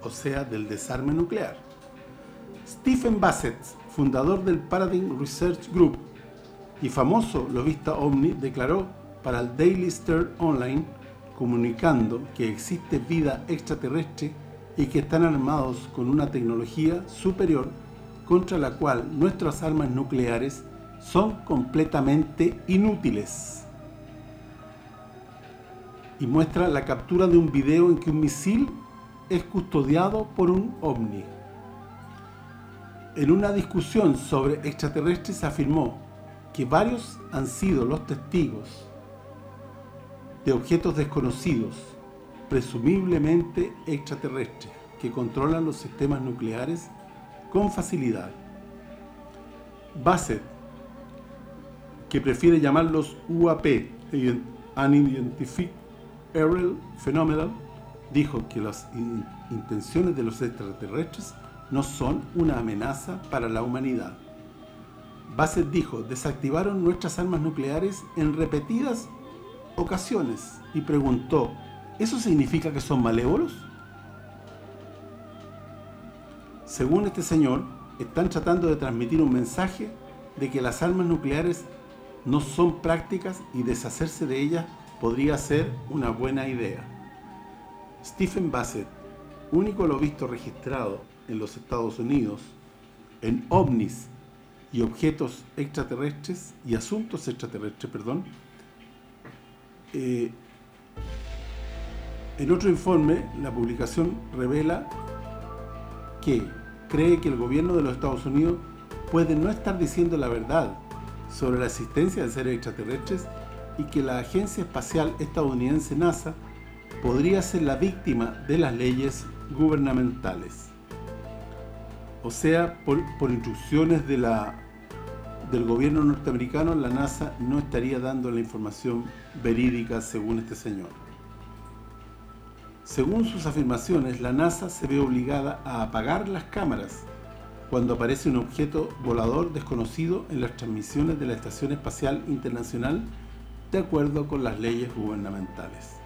o sea, del desarme nuclear. Stephen Bassett, fundador del Paradigm Research Group y famoso lobista ovni, declaró para el Daily Star Online comunicando que existe vida extraterrestre y que están armados con una tecnología superior contra la cual nuestras armas nucleares son completamente inútiles. Y muestra la captura de un video en que un misil es custodiado por un ovni. En una discusión sobre extraterrestres afirmó que varios han sido los testigos de objetos desconocidos, presumiblemente extraterrestres, que controlan los sistemas nucleares con facilidad. Bassett, que prefiere llamarlos UAP, Unidentified Aerial Phenomenon, dijo que las intenciones de los extraterrestres no son una amenaza para la humanidad. Bassett dijo, desactivaron nuestras armas nucleares en repetidas y preguntó, ¿eso significa que son malévolos? Según este señor, están tratando de transmitir un mensaje de que las armas nucleares no son prácticas y deshacerse de ellas podría ser una buena idea. Stephen Bassett, único lo visto registrado en los Estados Unidos en ovnis y objetos extraterrestres y asuntos extraterrestres, perdón, eh, en otro informe, la publicación revela que cree que el gobierno de los Estados Unidos puede no estar diciendo la verdad sobre la existencia de seres extraterrestres y que la Agencia Espacial Estadounidense NASA podría ser la víctima de las leyes gubernamentales. O sea, por, por instrucciones de la del gobierno norteamericano, la NASA no estaría dando la información verídica según este señor. Según sus afirmaciones, la NASA se ve obligada a apagar las cámaras cuando aparece un objeto volador desconocido en las transmisiones de la Estación Espacial Internacional de acuerdo con las leyes gubernamentales.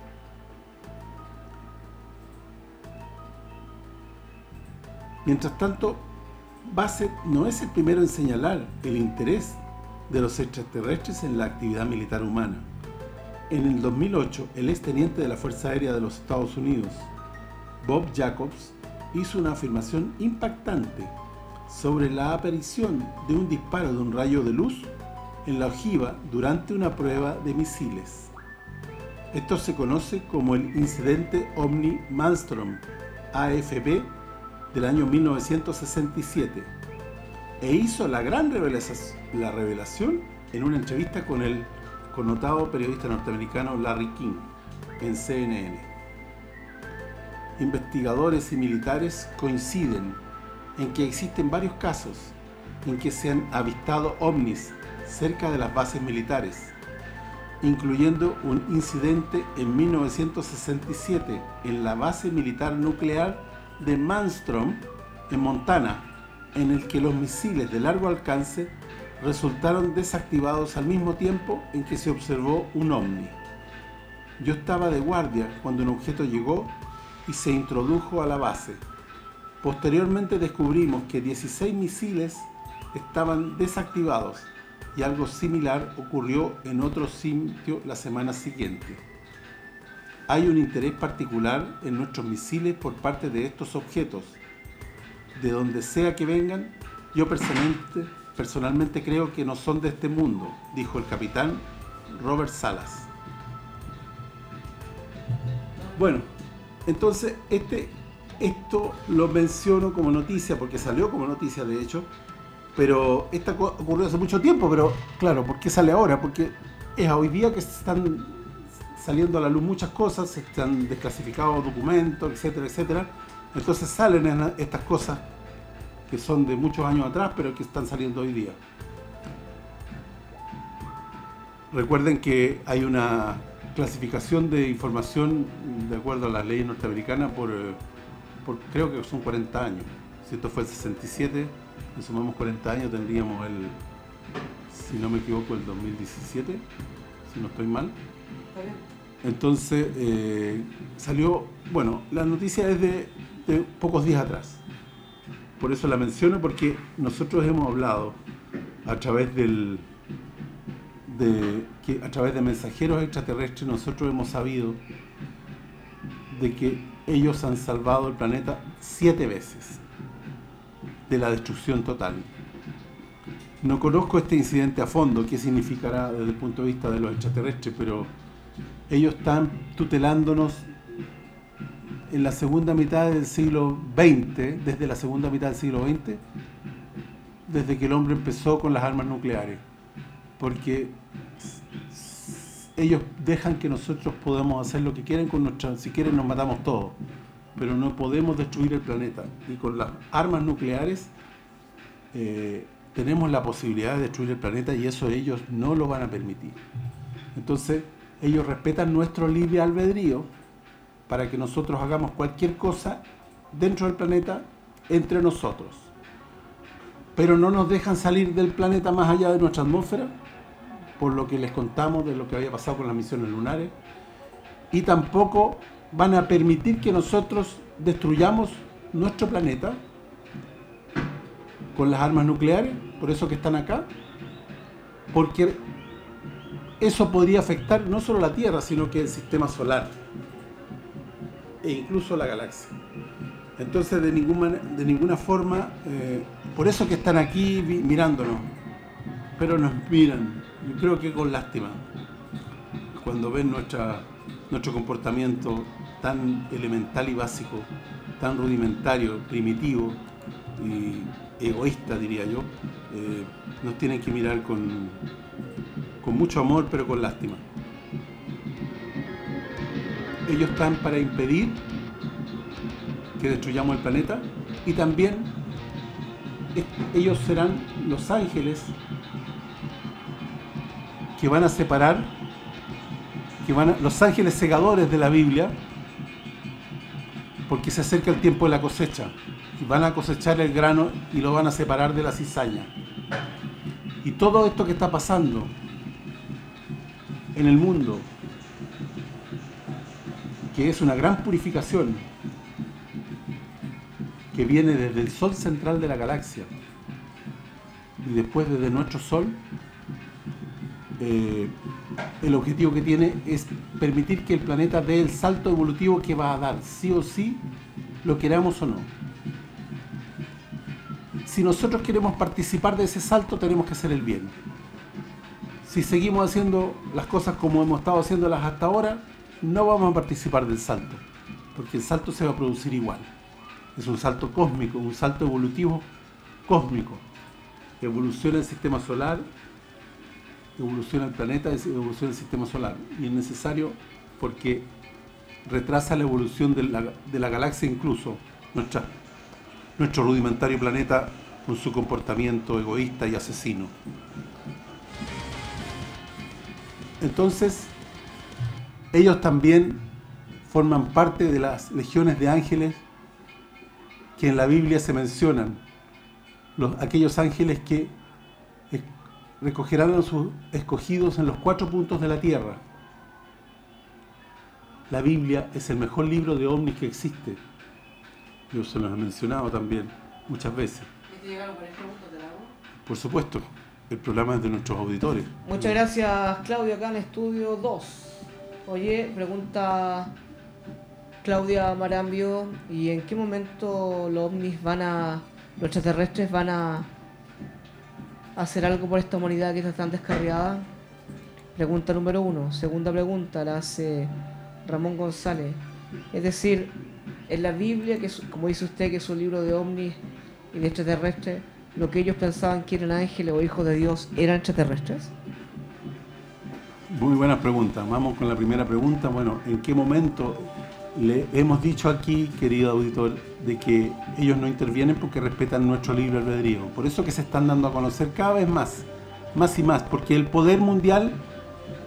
Mientras tanto, Bassett no es el primero en señalar el interés de los extraterrestres en la actividad militar humana. En el 2008, el ex teniente de la Fuerza Aérea de los Estados Unidos, Bob Jacobs, hizo una afirmación impactante sobre la aparición de un disparo de un rayo de luz en la ojiva durante una prueba de misiles. Esto se conoce como el incidente Omni Malmstrom, AFB del año 1967 e hizo la gran revelación, la revelación en una entrevista con el connotado periodista norteamericano Larry King en CNN. investigadores y militares coinciden en que existen varios casos en que se han avistado ovnis cerca de las bases militares, incluyendo un incidente en 1967 en la base militar nuclear de Manstrom en Montana, en el que los misiles de largo alcance resultaron desactivados al mismo tiempo en que se observó un ovni. Yo estaba de guardia cuando un objeto llegó y se introdujo a la base. Posteriormente descubrimos que 16 misiles estaban desactivados y algo similar ocurrió en otro sitio la semana siguiente. Hay un interés particular en nuestros misiles por parte de estos objetos. De donde sea que vengan, yo personalmente, creo que no son de este mundo, dijo el capitán Robert Salas. Bueno, entonces este, esto lo menciono como noticia, porque salió como noticia de hecho, pero esta ocurrió hace mucho tiempo, pero claro, ¿por qué sale ahora? Porque es hoy día que están saliendo a la luz muchas cosas, se están desclasificados documentos, etcétera, etcétera. Entonces salen estas cosas que son de muchos años atrás, pero que están saliendo hoy día. Recuerden que hay una clasificación de información de acuerdo a las leyes norteamericanas por, eh, creo que son 40 años. Si esto fue el 67, le sumamos 40 años, tendríamos el, si no me equivoco, el 2017, si no estoy mal. Entonces, eh, salió, bueno, la noticia es de, pocos días atrás. Por eso la menciono, porque nosotros hemos hablado a través del de que a través de mensajeros extraterrestres nosotros hemos sabido de que ellos han salvado el planeta siete veces de la destrucción total. No conozco este incidente a fondo, qué significará desde el punto de vista de los extraterrestres, pero ellos están tutelándonos en la segunda mitad del siglo XX, desde la segunda mitad del siglo XX, desde que el hombre empezó con las armas nucleares. Porque ellos dejan que nosotros podamos hacer lo que quieren con nuestra... Si quieren nos matamos todos pero no podemos destruir el planeta. Y con las armas nucleares eh, tenemos la posibilidad de destruir el planeta y eso ellos no lo van a permitir. Entonces, ellos respetan nuestro libre albedrío para que nosotros hagamos cualquier cosa dentro del planeta entre nosotros. Pero no nos dejan salir del planeta más allá de nuestra atmósfera, por lo que les contamos de lo que había pasado con las misiones lunares, y tampoco van a permitir que nosotros destruyamos nuestro planeta con las armas nucleares, por eso que están acá, porque eso podría afectar no solo la Tierra, sino que el sistema solar e incluso la galaxia. Entonces, de ninguna, de ninguna forma, eh, por eso que están aquí mirándonos, pero nos miran, yo creo que con lástima, cuando ven nuestro comportamiento tan elemental y básico, tan rudimentario, primitivo y egoísta, diría yo, eh, nos tienen que mirar con, con mucho amor, pero con lástima. Ellos están para impedir que destruyamos el planeta y también ellos serán los ángeles que van a separar, que van los ángeles segadores de la Biblia, porque se acerca el tiempo de la cosecha y van a cosechar el grano y lo van a separar de la cizaña. Y todo esto que está pasando en el mundo, que es una gran purificación, que viene desde el sol central de la galaxia y después desde nuestro sol, eh, el objetivo que tiene es permitir que el planeta dé el salto evolutivo que va a dar, sí o sí, lo queramos o no. Si nosotros queremos participar de ese salto, tenemos que hacer el bien. Si seguimos haciendo las cosas como hemos estado haciéndolas hasta ahora, no vamos a participar del salto, porque el salto se va a producir igual. Es un salto cósmico, un salto evolutivo cósmico. Evoluciona el sistema solar evoluciona el planeta, evoluciona el sistema solar. Y es necesario porque retrasa la evolución de la, galaxia incluso, nuestra, nuestro rudimentario planeta con su comportamiento egoísta y asesino. Entonces, ellos también forman parte de las legiones de ángeles que en la Biblia se mencionan, los, aquellos ángeles que recogerán a sus escogidos en los cuatro puntos de la tierra. La Biblia es el mejor libro de ovnis que existe. Yo se los he mencionado también muchas veces. Por supuesto, el programa es de nuestros auditores. Muchas gracias, Claudio, acá en Estudio 2. Oye, pregunta Claudia Marambio, ¿y en qué momento los ovnis van a, los extraterrestres van a hacer algo por esta humanidad que está tan descarriada? Pregunta número uno. Segunda pregunta la hace Ramón González. Es decir, en la Biblia, que como dice usted, que es un libro de ovnis y de extraterrestres, lo que ellos pensaban que eran ángeles o hijos de Dios, ¿eran extraterrestres? Muy buena pregunta. Vamos con la primera pregunta. Bueno, ¿en qué momento le hemos dicho aquí, querido auditor, de que ellos no intervienen porque respetan nuestro libre albedrío? Por eso que se están dando a conocer cada vez más, más y más, porque el poder mundial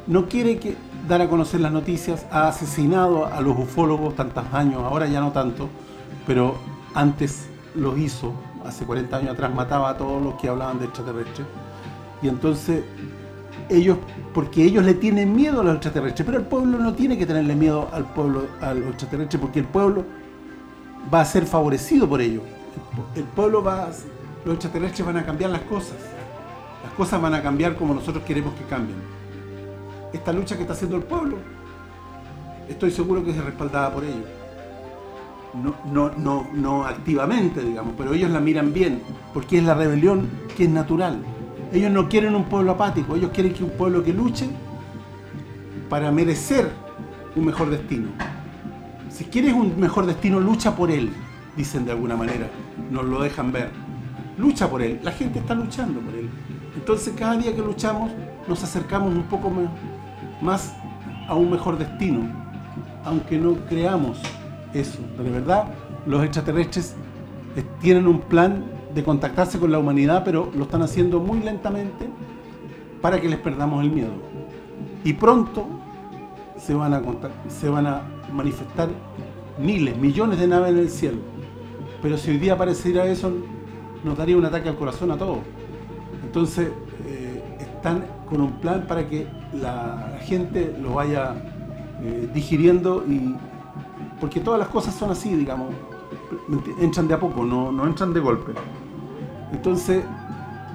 no quiere que dar a conocer las noticias, ha asesinado a los ufólogos tantos años, ahora ya no tanto, pero antes lo hizo, hace 40 años atrás mataba a todos los que hablaban de extraterrestres. Y entonces ellos, porque ellos le tienen miedo a los extraterrestres, pero el pueblo no tiene que tenerle miedo al pueblo, a los extraterrestres, porque el pueblo va a ser favorecido por ellos. El pueblo va, los extraterrestres van a cambiar las cosas. Las cosas van a cambiar como nosotros queremos que cambien. Esta lucha que está haciendo el pueblo, estoy seguro que es respaldada por ellos. No, no, no, no activamente, digamos, pero ellos la miran bien, porque es la rebelión que es natural. Ellos no quieren un pueblo apático, ellos quieren que un pueblo que luche para merecer un mejor destino. Si quieres un mejor destino, lucha por él, dicen de alguna manera, nos lo dejan ver. Lucha por él, la gente está luchando por él. Entonces cada día que luchamos nos acercamos un poco más a un mejor destino, aunque no creamos eso. De verdad, los extraterrestres tienen un plan de contactarse con la humanidad, pero lo están haciendo muy lentamente para que les perdamos el miedo. Y pronto se van a, se van a manifestar miles, millones de naves en el cielo. Pero si hoy día apareciera eso, nos daría un ataque al corazón a todos. Entonces, eh, están con un plan para que la, gente lo vaya eh, digiriendo y porque todas las cosas son así, digamos, entran de a poco, no, no entran de golpe. Entonces,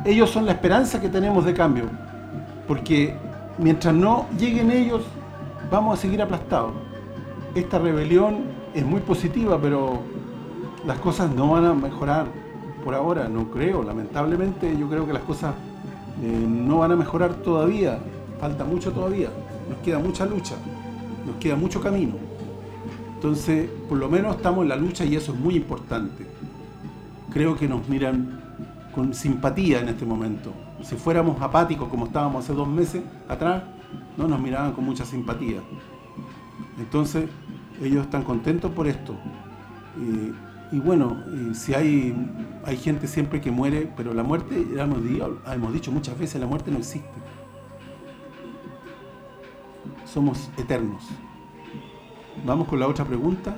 ellos son la esperanza que tenemos de cambio, porque mientras no lleguen ellos, vamos a seguir aplastados. Esta rebelión es muy positiva, pero las cosas no van a mejorar por ahora, no creo. Lamentablemente yo creo que las cosas eh, no van a mejorar todavía. Falta mucho todavía. Nos queda mucha lucha. Nos queda mucho camino. Entonces, por lo menos estamos en la lucha y eso es muy importante. Creo que nos miran con simpatía en este momento. Si fuéramos apáticos como estábamos hace dos meses atrás, no nos miraban con mucha simpatía. Entonces, ellos están contentos por esto. y bueno, si hay, hay gente siempre que muere, pero la muerte, ya hemos dicho muchas veces, la muerte no existe. Somos eternos. Vamos con la otra pregunta.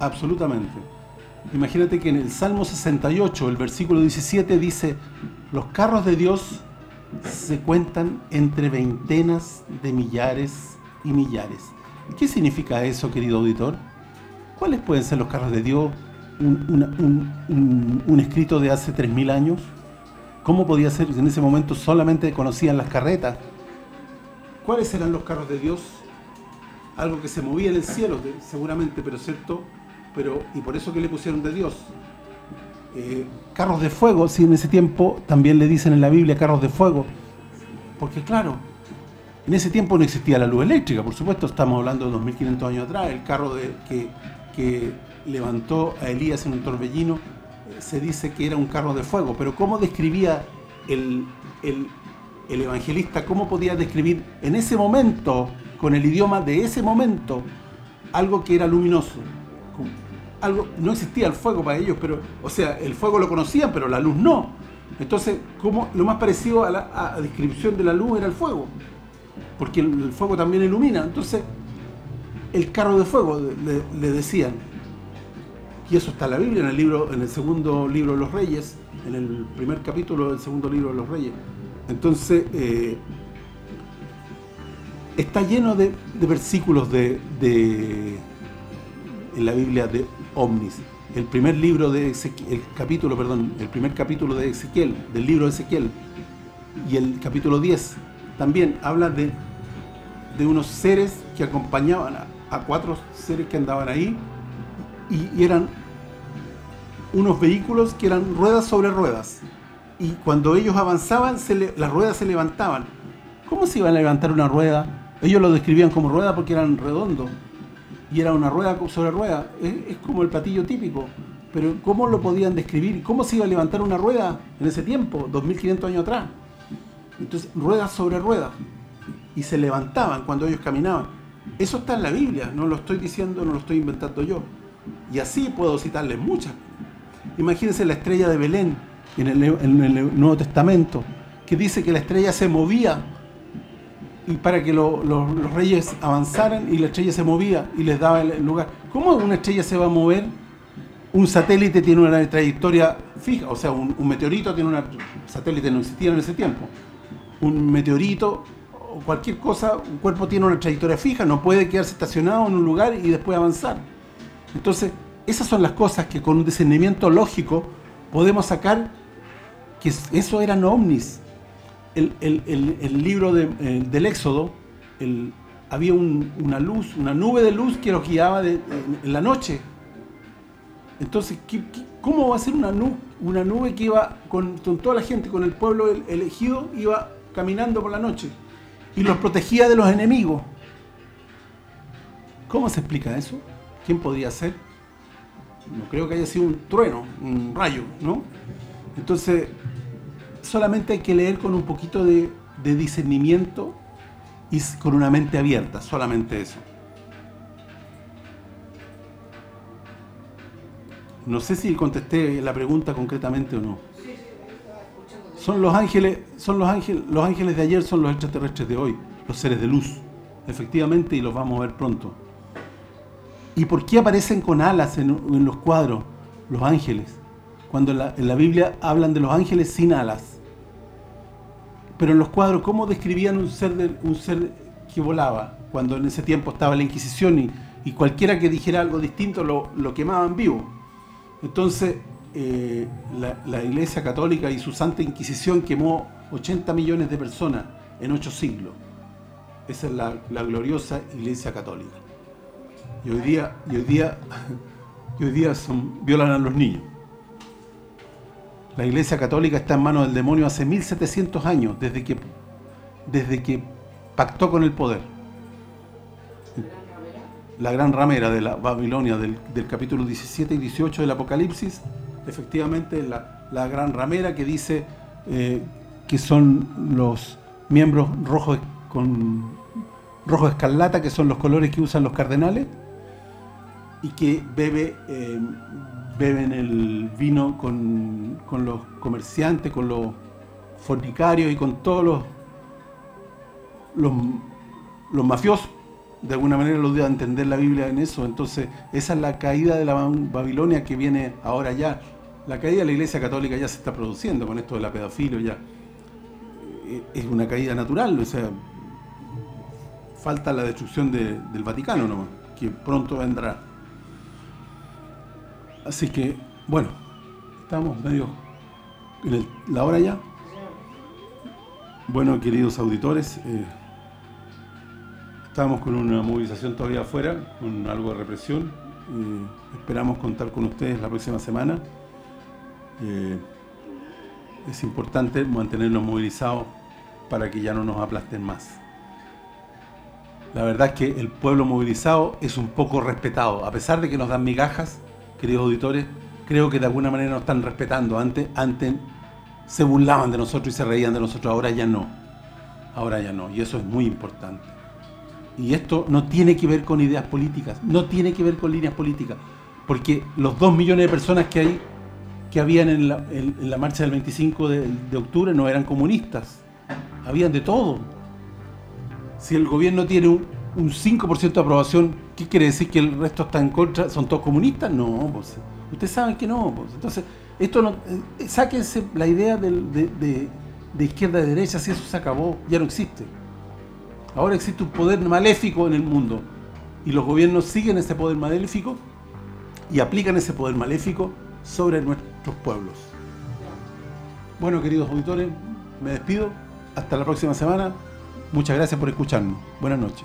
Absolutamente. Imagínate que en el Salmo 68, el versículo 17 dice, los carros de Dios se cuentan entre veintenas de millares y millares. ¿Qué significa eso, querido auditor? ¿Cuáles pueden ser los carros de Dios? Un, escrito de hace 3.000 años? ¿Cómo podía ser en ese momento solamente conocían las carretas? ¿Cuáles eran los carros de Dios? Algo que se movía en el cielo, seguramente, pero cierto, pero y por eso que le pusieron de Dios. Eh, carros de fuego, si en ese tiempo también le dicen en la Biblia carros de fuego, porque claro, en ese tiempo no existía la luz eléctrica, por supuesto, estamos hablando de 2500 años atrás, el carro de, que levantó a Elías en un torbellino se dice que era un carro de fuego, pero ¿cómo describía el, el, el evangelista, cómo podía describir en ese momento, con el idioma de ese momento, algo que era luminoso? Algo, no existía el fuego para ellos, pero, o sea, el fuego lo conocían, pero la luz no. Entonces, ¿cómo, lo más parecido a la descripción de la luz era el fuego, porque el, fuego también ilumina. Entonces, el carro de fuego le decían, y eso está en la Biblia, en el libro, en el segundo libro de los Reyes, en el primer capítulo del segundo libro de los Reyes. Entonces, eh, está lleno de, versículos de, en la Biblia de ovnis. El primer libro de el capítulo, perdón, el primer capítulo de Ezequiel, del libro de Ezequiel, y el capítulo 10, también habla de, de unos seres que acompañaban a, a cuatro seres que andaban ahí, y, eran unos vehículos que eran ruedas sobre ruedas. Y cuando ellos avanzaban, las ruedas se levantaban. ¿Cómo se iba a levantar una rueda? Ellos lo describían como rueda porque eran redondos. Y era una rueda sobre rueda. Es, es, como el platillo típico. Pero ¿cómo lo podían describir? ¿Cómo se iba a levantar una rueda en ese tiempo, 2500 años atrás? Entonces, ruedas sobre ruedas. Y se levantaban cuando ellos caminaban. Eso está en la Biblia, no lo estoy diciendo, no lo estoy inventando yo. Y así puedo citarles muchas. Imagínense la estrella de Belén en el, Nuevo Testamento, que dice que la estrella se movía y para que lo, lo, los reyes avanzaran y la estrella se movía y les daba el lugar. ¿Cómo una estrella se va a mover? Un satélite tiene una trayectoria fija, o sea, un, un meteorito tiene una... satélite no existía en ese tiempo. Un meteorito o cualquier cosa, un cuerpo tiene una trayectoria fija, no puede quedarse estacionado en un lugar y después avanzar. Entonces, esas son las cosas que con un discernimiento lógico podemos sacar que eso eran ovnis. El, el, libro eh, del Éxodo, había un, una luz, una nube de luz que los guiaba de, en, la noche. Entonces, ¿qué, qué, cómo va a ser una nube, que iba con toda la gente, con el pueblo elegido, iba caminando por la noche y los protegía de los enemigos? ¿Cómo se explica eso? ¿Quién podría ser? no creo que haya sido un trueno, un rayo, ¿no? Entonces, solamente hay que leer con un poquito de, de, discernimiento y con una mente abierta, solamente eso. No sé si contesté la pregunta concretamente o no. Son los ángeles, son los ángeles, los ángeles de ayer son los extraterrestres de hoy, los seres de luz, efectivamente, y los vamos a ver pronto. ¿Y por qué aparecen con alas en, los cuadros los ángeles? Cuando en la, Biblia hablan de los ángeles sin alas. Pero en los cuadros, ¿cómo describían un ser, un ser que volaba? Cuando en ese tiempo estaba la Inquisición y, y cualquiera que dijera algo distinto lo, lo quemaban vivo. Entonces, eh, la, la, Iglesia Católica y su Santa Inquisición quemó 80 millones de personas en 8 siglos. Esa es la, la gloriosa Iglesia Católica y hoy día y hoy día y hoy día violan a los niños. La Iglesia Católica está en manos del demonio hace 1700 años desde que desde que pactó con el poder. La gran ramera de la Babilonia del, del capítulo 17 y 18 del Apocalipsis, efectivamente la, la gran ramera que dice eh, que son los miembros rojos con rojo escarlata, que son los colores que usan los cardenales, y que bebe eh, beben el vino con, con, los comerciantes, con los fornicarios y con todos los los, los mafiosos. De alguna manera lo a entender la Biblia en eso. Entonces, esa es la caída de la Babilonia que viene ahora ya. La caída de la Iglesia Católica ya se está produciendo con esto de la pedofilia. Eh, es una caída natural, o sea, falta la destrucción de, del Vaticano nomás, que pronto vendrá. Así que, bueno, estamos medio en la hora ya. Bueno, queridos auditores, eh, estamos con una movilización todavía afuera, con algo de represión. Esperamos contar con ustedes la próxima semana. Eh, es importante mantenernos movilizados para que ya no nos aplasten más. La verdad es que el pueblo movilizado es un poco respetado, a pesar de que nos dan migajas, queridos auditores, creo que de alguna manera nos están respetando. Antes, antes se burlaban de nosotros y se reían de nosotros, ahora ya no. Ahora ya no, y eso es muy importante. Y esto no tiene que ver con ideas políticas, no tiene que ver con líneas políticas, porque los dos millones de personas que hay que habían en la, marcha del 25 de, de octubre no eran comunistas, habían de todo. Si el gobierno tiene un, un 5% de aprobación, ¿qué quiere decir? ¿Que el resto está en contra? ¿Son todos comunistas? No, pues, ustedes saben que no. Pues. Entonces, esto no, eh, sáquense la idea del- de, de- de izquierda y derecha, si eso se acabó, ya no existe. Ahora existe un poder maléfico en el mundo y los gobiernos siguen ese poder maléfico y aplican ese poder maléfico sobre nuestros pueblos. Bueno, queridos auditores, me despido. Hasta la próxima semana. Muchas gracias por escucharnos. Buenas noches.